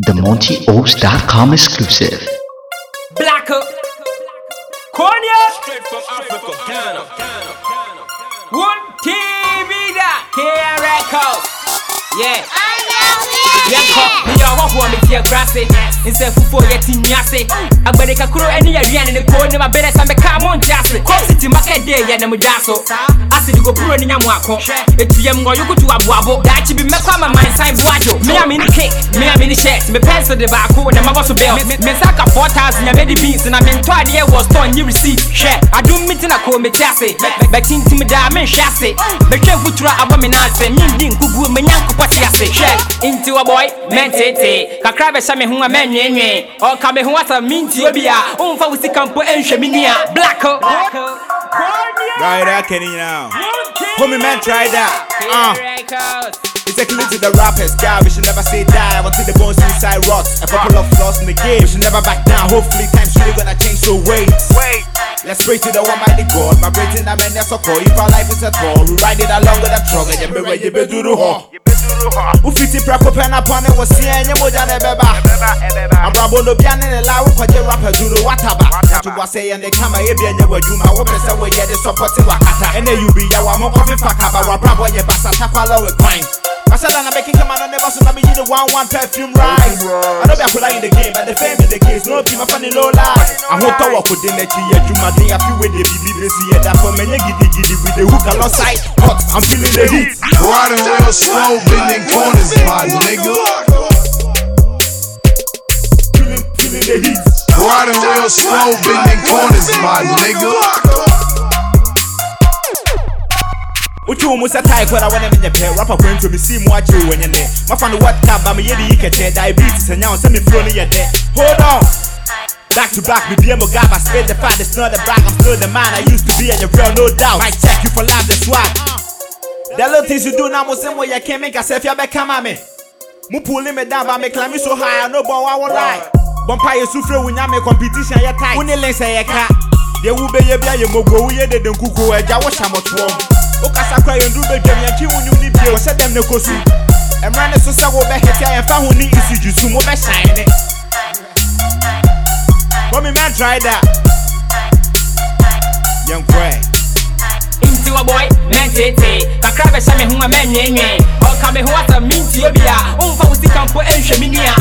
The MontyOaks.com exclusive. Black up. Konya. Straight from Africa, Ghana. One TV that K Records. Yeah. Yɛnkɔ meyɛ ɔwɔhoɔ metie grase nsɛ fufuo yɛte nwiase agbade kakoro ani aduane ne koo ne mabɛrɛ sɛ mekaa mo nte com city market day yɛ ne mogya so ase de gopuro ne nyamo ako ɛtu yɛm ngɔ yokoto aboabo daakye bi mɛkɔ ama mansan boadwo me a mene cake me a mene shirt me pencil de baako ne mabɔ so belt me nsa ka 4000 nya mede beans na mentɔ adeɛ wɔ store nye receipt hwɛ adom mete na koo mete ase bɛtintim daa menhwɛ ase mehwɛ mfuturo abɔ me no ase mendi nkuguo manya nkopɔ te ase hwɛ nti wɔ boy mɛntete kakra bɛhyɛ me ho a mɛnwenwen ɔka me ho asɛ mentie bi a womfa wo sika mpo ɛnhwɛ me ni a black Right there, Kenny now. Homie man, try that. Uh, it's a clue to the rappers, guy. We should never say die until the bones inside rots. A couple of flaws in the game. We should never back down. Hopefully, time's really gonna change. So wait, wait. Let's pray to the Almighty God. My breathing, I'm in so call. If our life is a call, we ride it along with a truck. And you be ready, you be do the hall. Ufiti prako pena pane wasi enye moja nebeba Abrabo no biane ne lawo kwaje rapper duro wataba Tuwa say ene kama ebi enye wajuma Wo pese we ye de support wakata Ene yubi ya wa mo ofi fakaba Wa brabo ye basa takwala we grind I said I'm making come on, I never saw me the one one perfume right. I know be a in the game, but the fame in the case, no team funny low lie. I hope to walk with the next year, you my day, I feel with the BB, see that for me, giddy giddy with the hook alongside. Hot, I'm feeling the heat. Riding real slow, bending corners, my nigga. Feeling, feeling the heat. Riding real slow, bending corners, my nigga. Uchu musa tai kwa wana menye pe Rapper kwentu misimu wachi uwenye ne. Mafani what cap ama yedi ikeche Diabetes and nyao semi flow ni yede Hold on. Back to back, me DM gap, I spit the fat, it's not a brag, I'm still the man I used to be and you're real, no doubt. Might check you for life, that's why. The little things you do now, mo same way you can't make yourself, you better come at me. Mu pulling me down, but me climbing so high, I know but I won't lie. Bumpa ye sufre, we make competition, ye tight. Wune lense ye ka Ye wube ye bia ye mogo, we ye de den kuku, e jawo shamot wong O kasa kwa yondu be dem yanki unyu ni bie Wase dem ne kosu Emra ne so sa wo be hete ayen fa hu ni isi jusu mo be shine Bomi man try that Young boy. Inti wa boy, men tete Kakra be shame huma men nye nye. Oka me huwa ta minti yobia Umfa usika mpo enche minia.